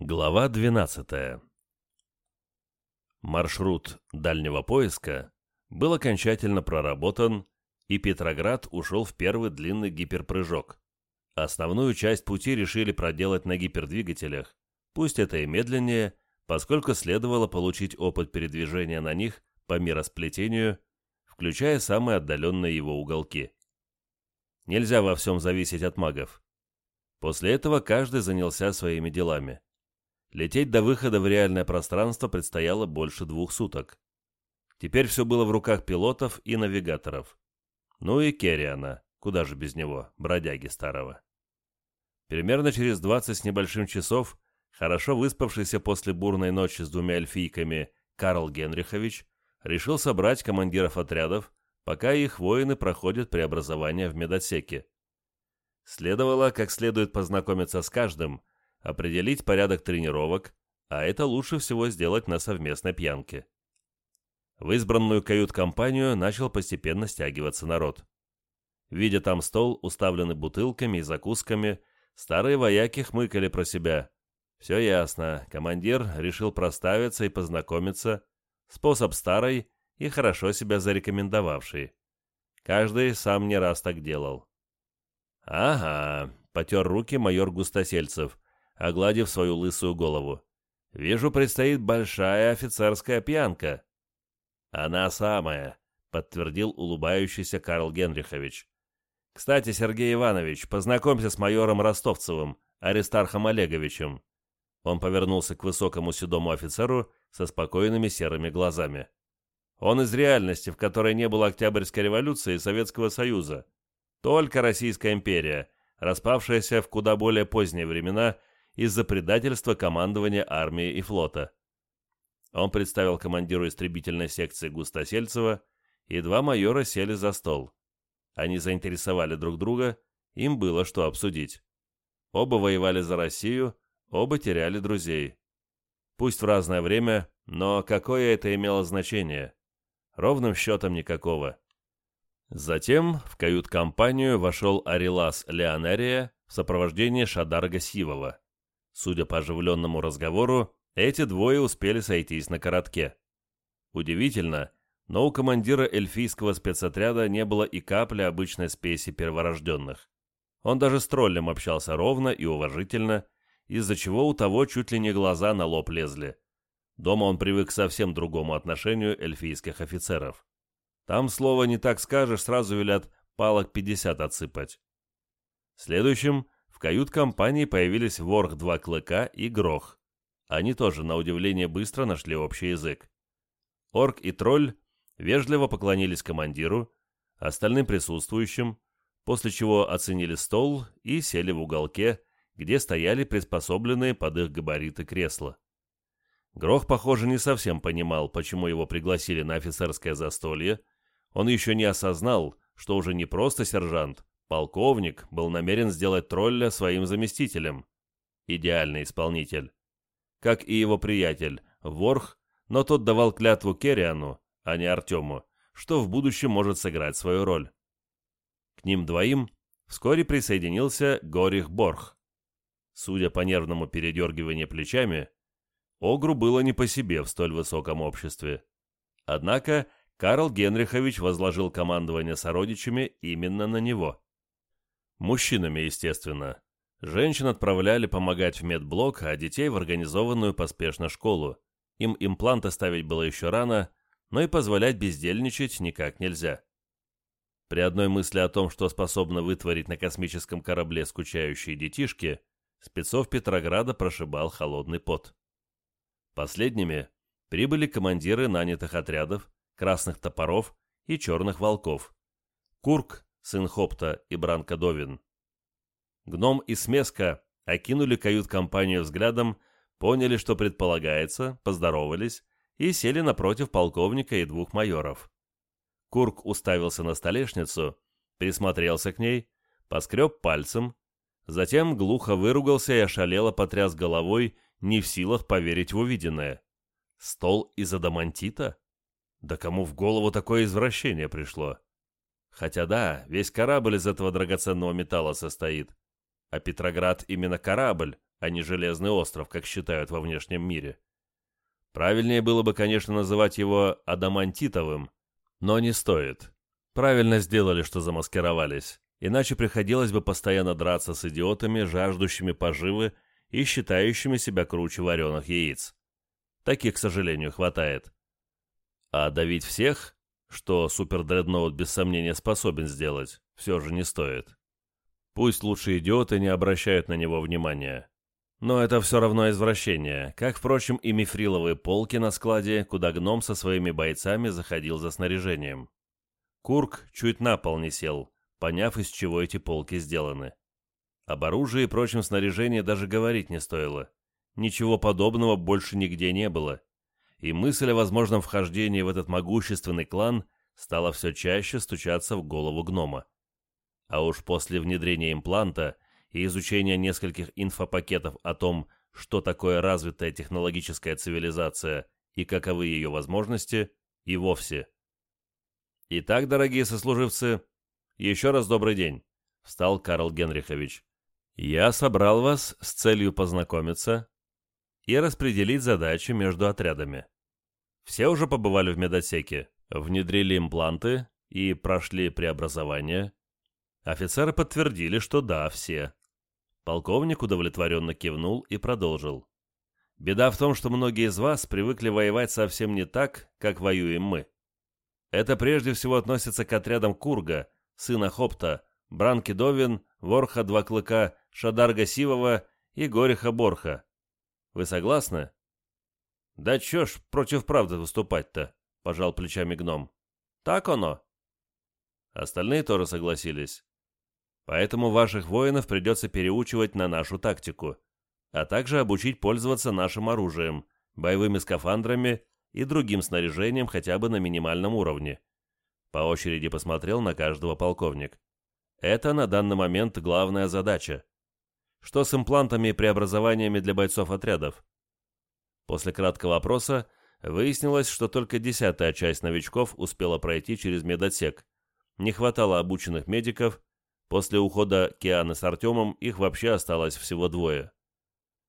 Глава 12. Маршрут дальнего поиска был окончательно проработан, и Петроград ушел в первый длинный гиперпрыжок. Основную часть пути решили проделать на гипердвигателях, пусть это и медленнее, поскольку следовало получить опыт передвижения на них по миросплетению, включая самые отдаленные его уголки. Нельзя во всем зависеть от магов. После этого каждый занялся своими делами. Лететь до выхода в реальное пространство предстояло больше двух суток. Теперь все было в руках пилотов и навигаторов. Ну и Керриана, куда же без него, бродяги старого. Примерно через 20 с небольшим часов хорошо выспавшийся после бурной ночи с двумя эльфийками Карл Генрихович решил собрать командиров отрядов, пока их воины проходят преобразование в медотсеке. Следовало как следует познакомиться с каждым, определить порядок тренировок, а это лучше всего сделать на совместной пьянке. В избранную кают-компанию начал постепенно стягиваться народ. Видя там стол, уставленный бутылками и закусками, старые вояки хмыкали про себя. Все ясно, командир решил проставиться и познакомиться. Способ старый и хорошо себя зарекомендовавший. Каждый сам не раз так делал. «Ага», — потер руки майор Густосельцев, огладив свою лысую голову. «Вижу, предстоит большая офицерская пьянка». «Она самая», — подтвердил улыбающийся Карл Генрихович. «Кстати, Сергей Иванович, познакомься с майором Ростовцевым, Аристархом Олеговичем». Он повернулся к высокому седому офицеру со спокойными серыми глазами. Он из реальности, в которой не было Октябрьской революции и Советского Союза. Только Российская империя, распавшаяся в куда более поздние времена из-за предательства командования армии и флота. Он представил командиру истребительной секции Густосельцева, и два майора сели за стол. Они заинтересовали друг друга, им было что обсудить. Оба воевали за Россию, оба теряли друзей. Пусть в разное время, но какое это имело значение? Ровным счетом никакого. Затем в кают-компанию вошел Арилас Леонерия в сопровождении Шадарга Сивова. Судя по оживленному разговору, эти двое успели сойтись на коротке. Удивительно, но у командира эльфийского спецотряда не было и капли обычной спеси перворожденных. Он даже с троллем общался ровно и уважительно, из-за чего у того чуть ли не глаза на лоб лезли. Дома он привык к совсем другому отношению эльфийских офицеров. Там слово не так скажешь, сразу велят палок 50 отсыпать. Следующим в кают-компании появились ворх Два Клыка и Грох. Они тоже, на удивление, быстро нашли общий язык. Орк и Тролль вежливо поклонились командиру, остальным присутствующим, после чего оценили стол и сели в уголке, где стояли приспособленные под их габариты кресла. Грох, похоже, не совсем понимал, почему его пригласили на офицерское застолье. Он еще не осознал, что уже не просто сержант, Полковник был намерен сделать тролля своим заместителем. Идеальный исполнитель. Как и его приятель, Ворх, но тот давал клятву Керриану, а не Артему, что в будущем может сыграть свою роль. К ним двоим вскоре присоединился Горих Борх. Судя по нервному передергиванию плечами, Огру было не по себе в столь высоком обществе. Однако Карл Генрихович возложил командование сородичами именно на него. Мужчинами, естественно. Женщин отправляли помогать в медблок, а детей в организованную поспешно школу. Им импланты ставить было еще рано, но и позволять бездельничать никак нельзя. При одной мысли о том, что способны вытворить на космическом корабле скучающие детишки, спецов Петрограда прошибал холодный пот. Последними прибыли командиры нанятых отрядов, красных топоров и черных волков. Курк сын Хопта и Бранка Довин. Гном и Смеска окинули кают-компанию взглядом, поняли, что предполагается, поздоровались и сели напротив полковника и двух майоров. Курк уставился на столешницу, присмотрелся к ней, поскреб пальцем, затем глухо выругался и ошалело потряс головой, не в силах поверить в увиденное. Стол из адамантита? Да кому в голову такое извращение пришло? Хотя да, весь корабль из этого драгоценного металла состоит. А Петроград именно корабль, а не Железный остров, как считают во внешнем мире. Правильнее было бы, конечно, называть его Адамантитовым, но не стоит. Правильно сделали, что замаскировались, иначе приходилось бы постоянно драться с идиотами, жаждущими поживы и считающими себя круче вареных яиц. Таких, к сожалению, хватает. А давить всех, что супердредноут без сомнения способен сделать, все же не стоит. Пусть лучше идиоты не обращают на него внимания. Но это все равно извращение, как, впрочем, и мифриловые полки на складе, куда гном со своими бойцами заходил за снаряжением. Курк чуть на пол не сел, поняв, из чего эти полки сделаны. Об оружии и прочем снаряжении даже говорить не стоило. Ничего подобного больше нигде не было. И мысль о возможном вхождении в этот могущественный клан стала все чаще стучаться в голову гнома. А уж после внедрения импланта – и изучение нескольких инфопакетов о том, что такое развитая технологическая цивилизация и каковы ее возможности, и вовсе. Итак, дорогие сослуживцы, еще раз добрый день, встал Карл Генрихович. Я собрал вас с целью познакомиться и распределить задачи между отрядами. Все уже побывали в медотсеке, внедрили импланты и прошли преобразование. Офицеры подтвердили, что да, все. Полковник удовлетворенно кивнул и продолжил. «Беда в том, что многие из вас привыкли воевать совсем не так, как воюем мы. Это прежде всего относится к отрядам Курга, сына Хопта, Бранки Довин, Ворха Два Клыка, Шадарга Сивова и Гориха Борха. Вы согласны?» «Да чё ж против правды выступать-то?» — пожал плечами гном. «Так оно». Остальные тоже согласились. Поэтому ваших воинов придется переучивать на нашу тактику, а также обучить пользоваться нашим оружием, боевыми скафандрами и другим снаряжением хотя бы на минимальном уровне. По очереди посмотрел на каждого полковник. Это на данный момент главная задача. Что с имплантами и преобразованиями для бойцов отрядов? После краткого опроса выяснилось, что только десятая часть новичков успела пройти через медотсек. Не хватало обученных медиков, После ухода Кианы с Артемом их вообще осталось всего двое.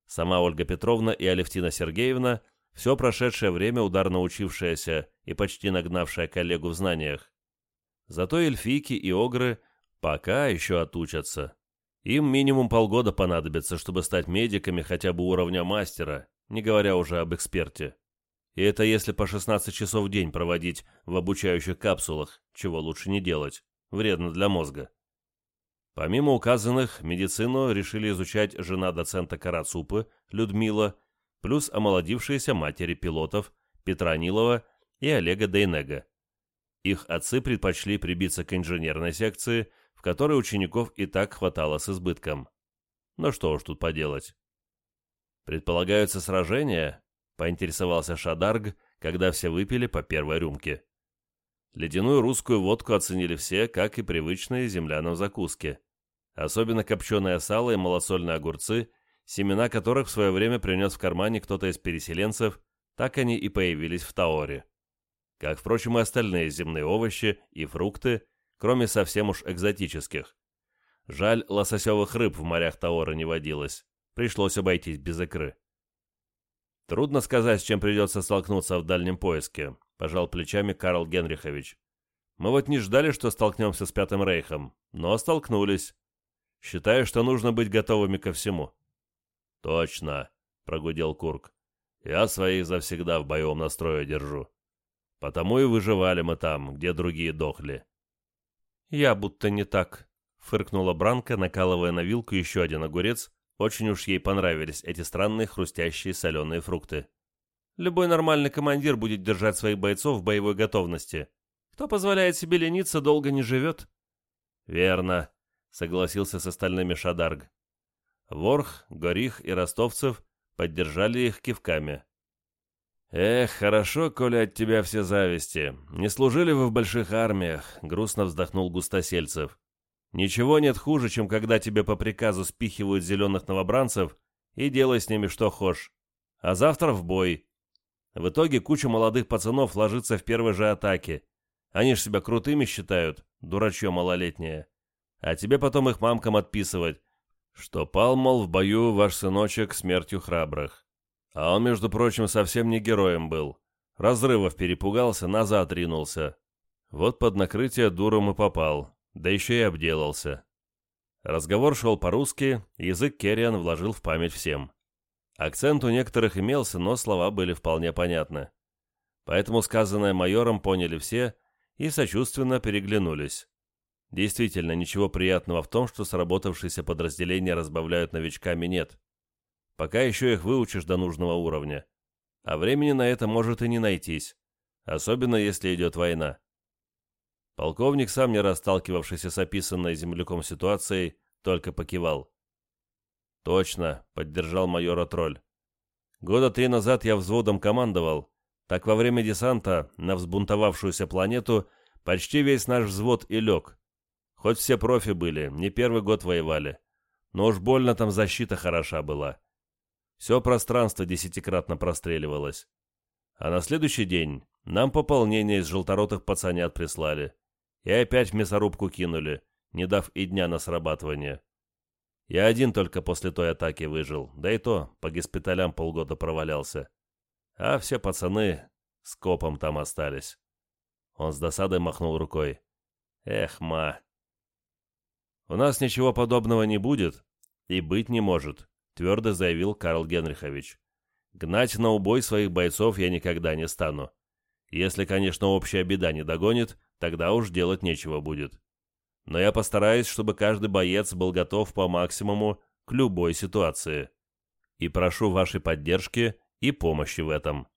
Сама Ольга Петровна и Алевтина Сергеевна, все прошедшее время ударно учившаяся и почти нагнавшая коллегу в знаниях. Зато эльфийки и огры пока еще отучатся. Им минимум полгода понадобится, чтобы стать медиками хотя бы уровня мастера, не говоря уже об эксперте. И это если по 16 часов в день проводить в обучающих капсулах, чего лучше не делать, вредно для мозга. Помимо указанных, медицину решили изучать жена доцента Карацупы, Людмила, плюс омолодившиеся матери пилотов Петра Нилова и Олега Дейнега. Их отцы предпочли прибиться к инженерной секции, в которой учеников и так хватало с избытком. Но что уж тут поделать. «Предполагаются сражения?» — поинтересовался Шадарг, когда все выпили по первой рюмке. Ледяную русскую водку оценили все, как и привычные землянам закуски особенно копченое сало и малосольные огурцы, семена которых в свое время принес в кармане кто-то из переселенцев, так они и появились в Таоре. Как, впрочем, и остальные земные овощи и фрукты, кроме совсем уж экзотических. Жаль, лососевых рыб в морях Таора не водилось, пришлось обойтись без икры. Трудно сказать, с чем придется столкнуться в дальнем поиске, пожал плечами Карл Генрихович. Мы вот не ждали, что столкнемся с Пятым Рейхом, но столкнулись. Считаю, что нужно быть готовыми ко всему». «Точно», — прогудел Курк. «Я своих завсегда в боевом настрое держу. Потому и выживали мы там, где другие дохли». «Я будто не так», — фыркнула Бранка, накалывая на вилку еще один огурец. Очень уж ей понравились эти странные хрустящие соленые фрукты. «Любой нормальный командир будет держать своих бойцов в боевой готовности. Кто позволяет себе лениться, долго не живет». «Верно», — согласился с остальными Шадарг. Ворх, Горих и Ростовцев поддержали их кивками. «Эх, хорошо, коли от тебя все зависти. Не служили вы в больших армиях», — грустно вздохнул Густосельцев. «Ничего нет хуже, чем когда тебе по приказу спихивают зеленых новобранцев и делай с ними что хочешь. А завтра в бой. В итоге куча молодых пацанов ложится в первой же атаке. Они ж себя крутыми считают, дурачье малолетнее. А тебе потом их мамкам отписывать, что пал, мол, в бою ваш сыночек смертью храбрых. А он, между прочим, совсем не героем был. Разрывов перепугался, назад ринулся. Вот под накрытие дуром и попал, да еще и обделался. Разговор шел по-русски, язык Керриан вложил в память всем. Акцент у некоторых имелся, но слова были вполне понятны. Поэтому сказанное майором поняли все и сочувственно переглянулись. Действительно, ничего приятного в том, что сработавшиеся подразделения разбавляют новичками нет. Пока еще их выучишь до нужного уровня. А времени на это может и не найтись, особенно если идет война. Полковник, сам не расталкивавшийся с описанной земляком ситуацией, только покивал. «Точно», — поддержал майора Тролль. «Года три назад я взводом командовал, так во время десанта на взбунтовавшуюся планету почти весь наш взвод и лег. Хоть все профи были, не первый год воевали. Но уж больно там защита хороша была. Все пространство десятикратно простреливалось. А на следующий день нам пополнение из желторотых пацанят прислали. И опять в мясорубку кинули, не дав и дня на срабатывание. Я один только после той атаки выжил, да и то по госпиталям полгода провалялся. А все пацаны с копом там остались. Он с досадой махнул рукой. Эх, ма. У нас ничего подобного не будет и быть не может, твердо заявил Карл Генрихович. Гнать на убой своих бойцов я никогда не стану. Если, конечно, общая беда не догонит, тогда уж делать нечего будет. Но я постараюсь, чтобы каждый боец был готов по максимуму к любой ситуации. И прошу вашей поддержки и помощи в этом».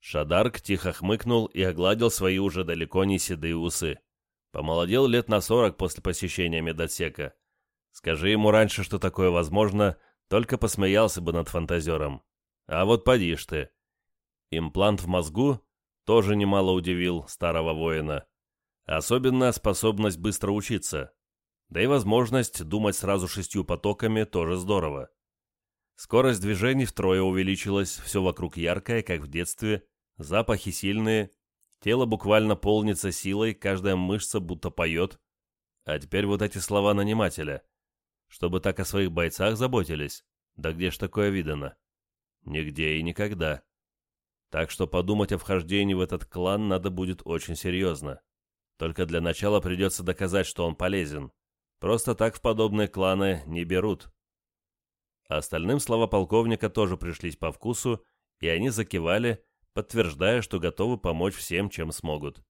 Шадарк тихо хмыкнул и огладил свои уже далеко не седые усы. Помолодел лет на сорок после посещения медотсека. Скажи ему раньше, что такое возможно, только посмеялся бы над фантазером. А вот поди ж ты. Имплант в мозгу тоже немало удивил старого воина. Особенно способность быстро учиться. Да и возможность думать сразу шестью потоками тоже здорово. Скорость движений втрое увеличилась, все вокруг яркое, как в детстве, запахи сильные, тело буквально полнится силой, каждая мышца будто поет. А теперь вот эти слова нанимателя. Чтобы так о своих бойцах заботились, да где ж такое видано? Нигде и никогда. Так что подумать о вхождении в этот клан надо будет очень серьезно. Только для начала придется доказать, что он полезен. Просто так в подобные кланы не берут. остальным слова полковника тоже пришлись по вкусу, и они закивали, подтверждая, что готовы помочь всем, чем смогут.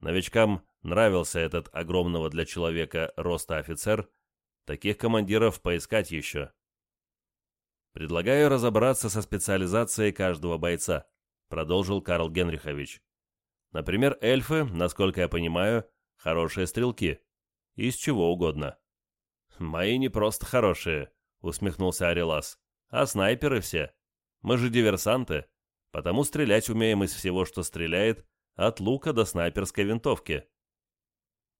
Новичкам нравился этот огромного для человека роста офицер, таких командиров поискать еще. Предлагаю разобраться со специализацией каждого бойца. — продолжил Карл Генрихович. «Например, эльфы, насколько я понимаю, хорошие стрелки. Из чего угодно». «Мои не просто хорошие», — усмехнулся Арелас, — «а снайперы все. Мы же диверсанты, потому стрелять умеем из всего, что стреляет, от лука до снайперской винтовки».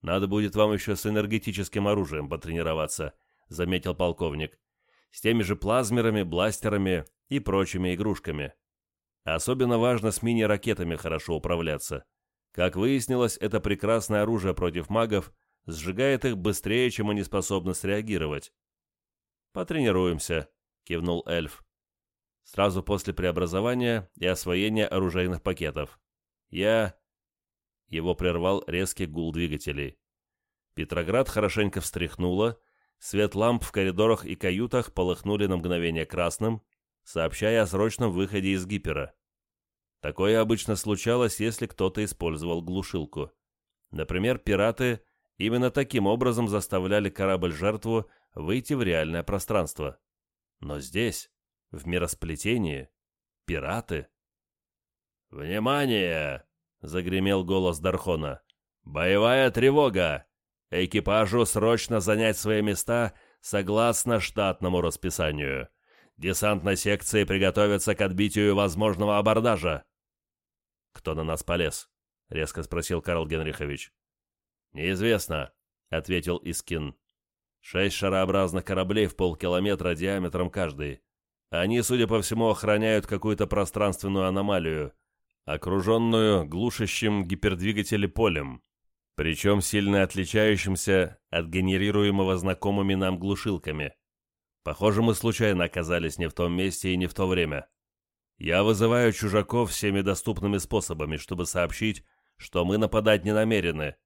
«Надо будет вам еще с энергетическим оружием потренироваться», — заметил полковник. «С теми же плазмерами, бластерами и прочими игрушками. Особенно важно с мини-ракетами хорошо управляться. Как выяснилось, это прекрасное оружие против магов сжигает их быстрее, чем они способны среагировать. «Потренируемся», — кивнул эльф. Сразу после преобразования и освоения оружейных пакетов. Я... Его прервал резкий гул двигателей. Петроград хорошенько встряхнуло, свет ламп в коридорах и каютах полыхнули на мгновение красным, сообщая о срочном выходе из гипера. Такое обычно случалось, если кто-то использовал глушилку. Например, пираты именно таким образом заставляли корабль-жертву выйти в реальное пространство. Но здесь, в миросплетении, пираты... «Внимание!» — загремел голос Дархона. «Боевая тревога! Экипажу срочно занять свои места согласно штатному расписанию десантной секции приготовиться к отбитию возможного абордажа». «Кто на нас полез?» — резко спросил Карл Генрихович. «Неизвестно», — ответил Искин. «Шесть шарообразных кораблей в полкилометра диаметром каждый. Они, судя по всему, охраняют какую-то пространственную аномалию, окруженную глушащим гипердвигатели полем. причем сильно отличающимся от генерируемого знакомыми нам глушилками. Похоже, мы случайно оказались не в том месте и не в то время. Я вызываю чужаков всеми доступными способами, чтобы сообщить, что мы нападать не намерены,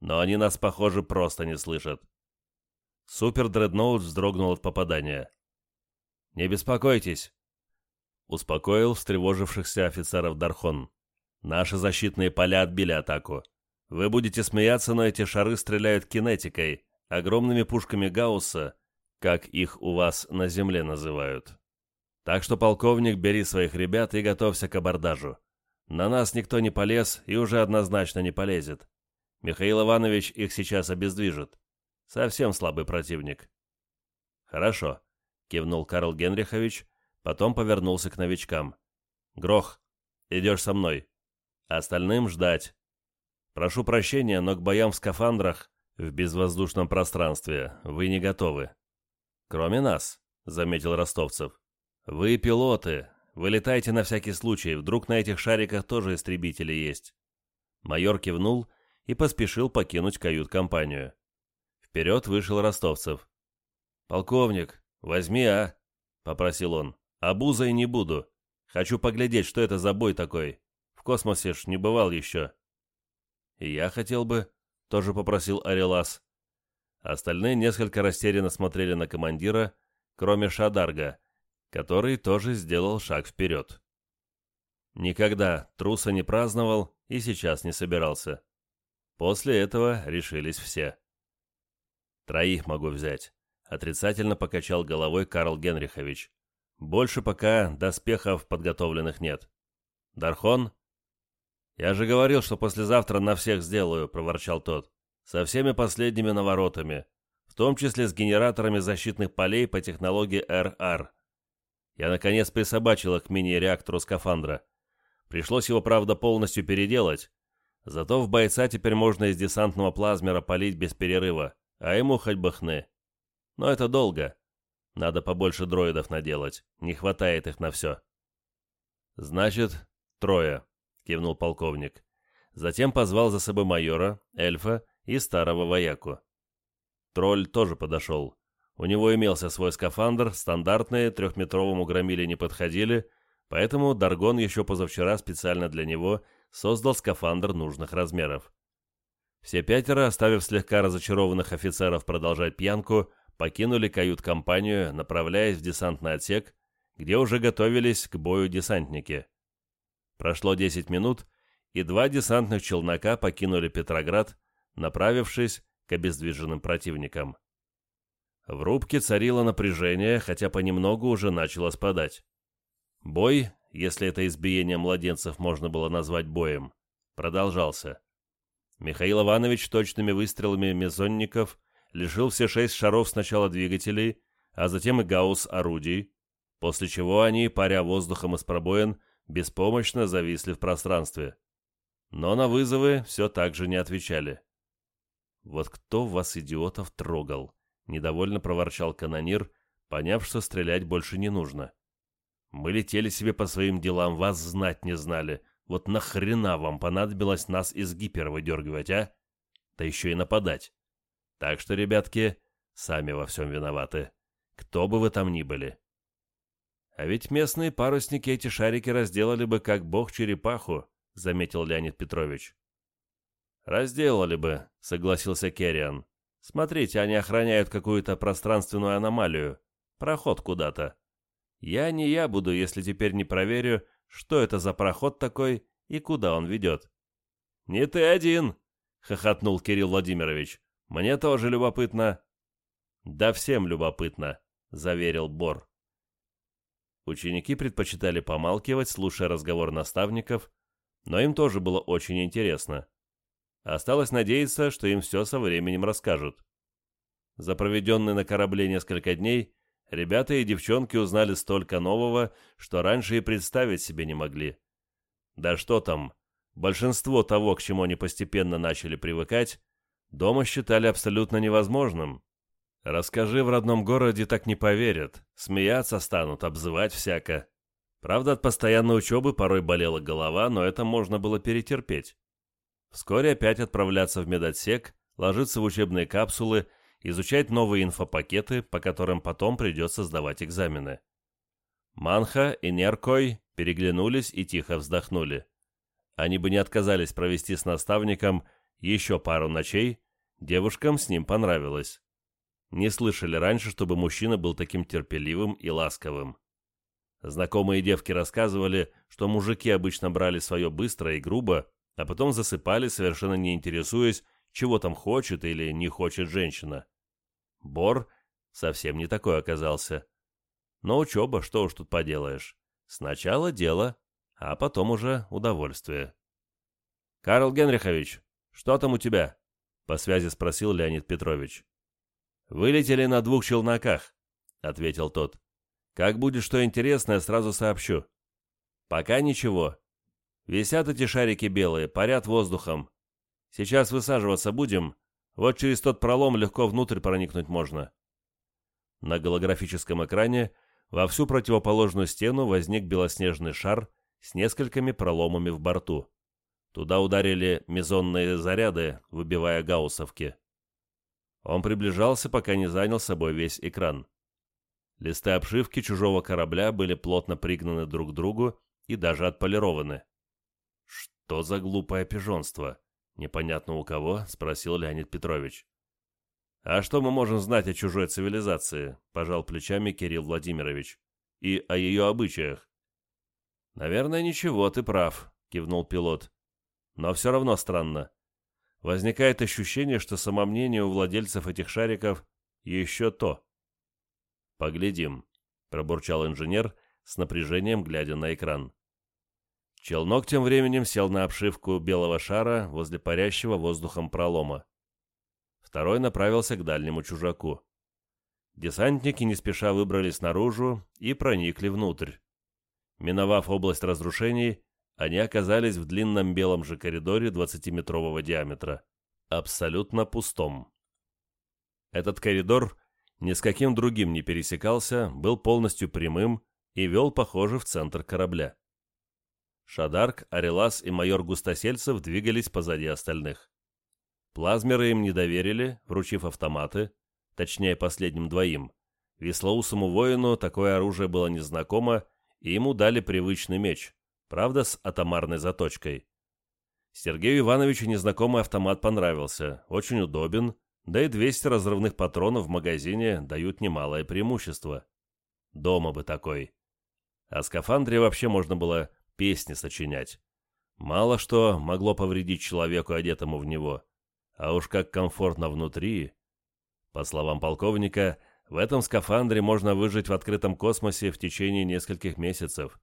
но они нас, похоже, просто не слышат. Супер-дредноут вздрогнул от попадания. «Не беспокойтесь», — успокоил встревожившихся офицеров Дархон. «Наши защитные поля отбили атаку. Вы будете смеяться, но эти шары стреляют кинетикой, огромными пушками Гаусса, как их у вас на земле называют. Так что, полковник, бери своих ребят и готовься к абордажу. На нас никто не полез и уже однозначно не полезет. Михаил Иванович их сейчас обездвижит. Совсем слабый противник. Хорошо, кивнул Карл Генрихович, потом повернулся к новичкам. Грох, идешь со мной. Остальным ждать. Прошу прощения, но к боям в скафандрах в безвоздушном пространстве вы не готовы. Кроме нас, заметил Ростовцев. Вы пилоты, вылетайте на всякий случай, вдруг на этих шариках тоже истребители есть. Майор кивнул и поспешил покинуть кают-компанию. Вперед вышел Ростовцев. «Полковник, возьми, а?» — попросил он. «Обузой не буду. Хочу поглядеть, что это за бой такой. В космосе ж не бывал еще». «И я хотел бы», — тоже попросил Арелас. Остальные несколько растерянно смотрели на командира, кроме Шадарга, который тоже сделал шаг вперед. Никогда труса не праздновал и сейчас не собирался. После этого решились все. «Троих могу взять», — отрицательно покачал головой Карл Генрихович. «Больше пока доспехов подготовленных нет. Дархон?» «Я же говорил, что послезавтра на всех сделаю», — проворчал тот. «Со всеми последними наворотами, в том числе с генераторами защитных полей по технологии РР. Я, наконец, присобачил их к мини-реактору скафандра. Пришлось его, правда, полностью переделать. Зато в бойца теперь можно из десантного плазмера полить без перерыва, а ему хоть бы хны. Но это долго. Надо побольше дроидов наделать, не хватает их на все. «Значит, трое», — кивнул полковник. Затем позвал за собой майора, эльфа и старого вояку. Тролль тоже подошел. У него имелся свой скафандр, стандартные, трехметровому громиле не подходили, поэтому Даргон еще позавчера специально для него создал скафандр нужных размеров. Все пятеро, оставив слегка разочарованных офицеров продолжать пьянку, покинули кают-компанию, направляясь в десантный отсек, где уже готовились к бою десантники. Прошло 10 минут, и два десантных челнока покинули Петроград, направившись к обездвиженным противникам. В рубке царило напряжение, хотя понемногу уже начало спадать. Бой, если это избиение младенцев можно было назвать боем, продолжался. Михаил Иванович точными выстрелами мезонников лишил все шесть шаров сначала двигателей, а затем и гаусс орудий, после чего они, паря воздухом из пробоин, беспомощно зависли в пространстве. Но на вызовы все так же не отвечали. «Вот кто вас, идиотов, трогал?» — недовольно проворчал канонир, поняв, что стрелять больше не нужно. «Мы летели себе по своим делам, вас знать не знали. Вот нахрена вам понадобилось нас из гипера выдергивать, а? Да еще и нападать. Так что, ребятки, сами во всем виноваты. Кто бы вы там ни были. А ведь местные парусники эти шарики разделали бы как бог черепаху, заметил Леонид Петрович. Разделали бы, согласился Керриан. Смотрите, они охраняют какую-то пространственную аномалию, проход куда-то. Я не я буду, если теперь не проверю, что это за проход такой и куда он ведет. «Не ты один!» — хохотнул Кирилл Владимирович. «Мне тоже любопытно». «Да всем любопытно», — заверил Бор. Ученики предпочитали помалкивать, слушая разговор наставников, но им тоже было очень интересно. Осталось надеяться, что им все со временем расскажут. За проведенные на корабле несколько дней ребята и девчонки узнали столько нового, что раньше и представить себе не могли. Да что там, большинство того, к чему они постепенно начали привыкать, дома считали абсолютно невозможным. Расскажи в родном городе, так не поверят. Смеяться станут, обзывать всяко. Правда, от постоянной учебы порой болела голова, но это можно было перетерпеть. Вскоре опять отправляться в медотсек, ложиться в учебные капсулы, изучать новые инфопакеты, по которым потом придется сдавать экзамены. Манха и Неркой переглянулись и тихо вздохнули. Они бы не отказались провести с наставником еще пару ночей, девушкам с ним понравилось. Не слышали раньше, чтобы мужчина был таким терпеливым и ласковым. Знакомые девки рассказывали, что мужики обычно брали свое быстро и грубо, а потом засыпали, совершенно не интересуясь, чего там хочет или не хочет женщина. Бор совсем не такой оказался. Но учеба, что уж тут поделаешь. Сначала дело, а потом уже удовольствие. «Карл Генрихович, что там у тебя?» — по связи спросил Леонид Петрович. «Вылетели на двух челноках», — ответил тот. «Как будет что интересное, сразу сообщу». «Пока ничего. Висят эти шарики белые, парят воздухом. Сейчас высаживаться будем. Вот через тот пролом легко внутрь проникнуть можно». На голографическом экране во всю противоположную стену возник белоснежный шар с несколькими проломами в борту. Туда ударили мезонные заряды, выбивая гауссовки. Он приближался, пока не занял собой весь экран. Листы обшивки чужого корабля были плотно пригнаны друг к другу и даже отполированы. «Что за глупое пижонство?» «Непонятно у кого?» — спросил Леонид Петрович. «А что мы можем знать о чужой цивилизации?» — пожал плечами Кирилл Владимирович. «И о ее обычаях?» «Наверное, ничего, ты прав», — кивнул пилот. «Но все равно странно. Возникает ощущение, что самомнение у владельцев этих шариков еще то». «Поглядим», — пробурчал инженер с напряжением, глядя на экран. Челнок тем временем сел на обшивку белого шара возле парящего воздухом пролома второй направился к дальнему чужаку. Десантники не спеша выбрались наружу и проникли внутрь. Миновав область разрушений, они оказались в длинном белом же коридоре 20-метрового диаметра, абсолютно пустом. Этот коридор ни с каким другим не пересекался, был полностью прямым и вел, похоже, в центр корабля. Шадарк, Арелас и майор Густосельцев двигались позади остальных. Плазмеры им не доверили, вручив автоматы, точнее последним двоим. Веслоусому воину такое оружие было незнакомо, и ему дали привычный меч, правда с атомарной заточкой. Сергею Ивановичу незнакомый автомат понравился, очень удобен, да и 200 разрывных патронов в магазине дают немалое преимущество. Дома бы такой. О скафандре вообще можно было песни сочинять. Мало что могло повредить человеку, одетому в него. А уж как комфортно внутри. По словам полковника, в этом скафандре можно выжить в открытом космосе в течение нескольких месяцев.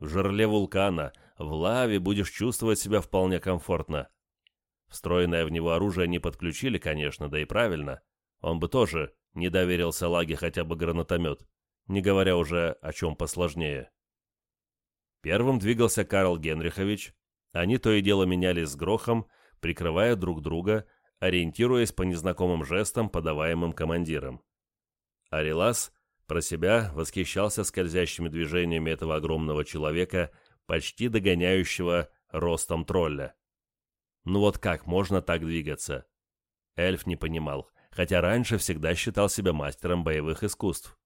В жерле вулкана, в лаве будешь чувствовать себя вполне комфортно. Встроенное в него оружие не подключили, конечно, да и правильно. Он бы тоже не доверился лаге хотя бы гранатомет, не говоря уже о чем посложнее. Первым двигался Карл Генрихович. Они то и дело менялись с Грохом, прикрывая друг друга, ориентируясь по незнакомым жестам, подаваемым командиром. Арилас про себя восхищался скользящими движениями этого огромного человека, почти догоняющего ростом тролля. Ну вот как можно так двигаться? Эльф не понимал, хотя раньше всегда считал себя мастером боевых искусств.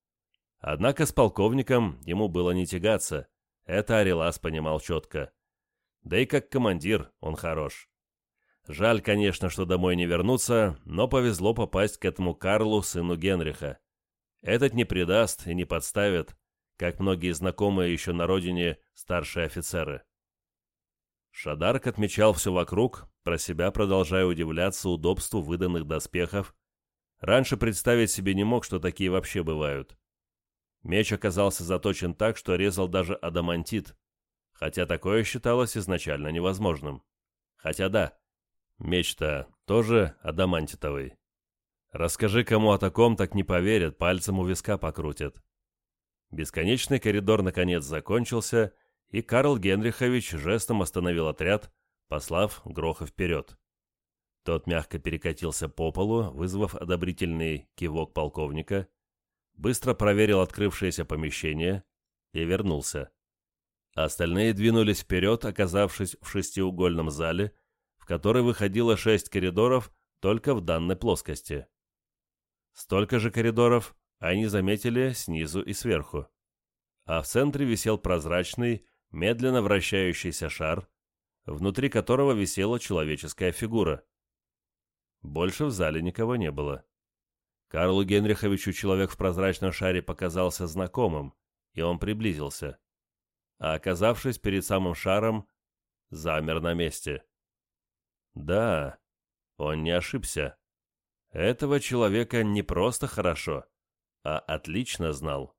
Однако с полковником ему было не тягаться, это Арилас понимал четко. Да и как командир он хорош. Жаль, конечно, что домой не вернуться, но повезло попасть к этому Карлу, сыну Генриха. Этот не предаст и не подставит, как многие знакомые еще на родине старшие офицеры. Шадарк отмечал все вокруг, про себя продолжая удивляться удобству выданных доспехов. Раньше представить себе не мог, что такие вообще бывают. Меч оказался заточен так, что резал даже адамантит, хотя такое считалось изначально невозможным. Хотя да, Меч-то тоже адамантитовый. Расскажи кому о таком, так не поверят, пальцем у виска покрутят. Бесконечный коридор наконец закончился, и Карл Генрихович жестом остановил отряд, послав Гроха вперед. Тот мягко перекатился по полу, вызвав одобрительный кивок полковника, быстро проверил открывшееся помещение и вернулся. Остальные двинулись вперед, оказавшись в шестиугольном зале, в который выходило шесть коридоров только в данной плоскости. Столько же коридоров они заметили снизу и сверху. А в центре висел прозрачный, медленно вращающийся шар, внутри которого висела человеческая фигура. Больше в зале никого не было. Карлу Генриховичу человек в прозрачном шаре показался знакомым, и он приблизился. А оказавшись перед самым шаром, замер на месте. Да, он не ошибся. Этого человека не просто хорошо, а отлично знал.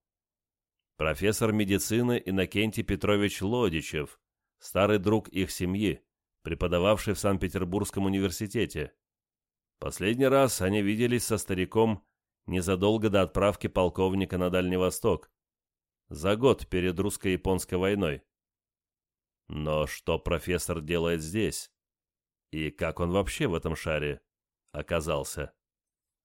Профессор медицины Иннокентий Петрович Лодичев, старый друг их семьи, преподававший в Санкт-Петербургском университете. Последний раз они виделись со стариком незадолго до отправки полковника на Дальний Восток, за год перед русско-японской войной. Но что профессор делает здесь? И как он вообще в этом шаре оказался?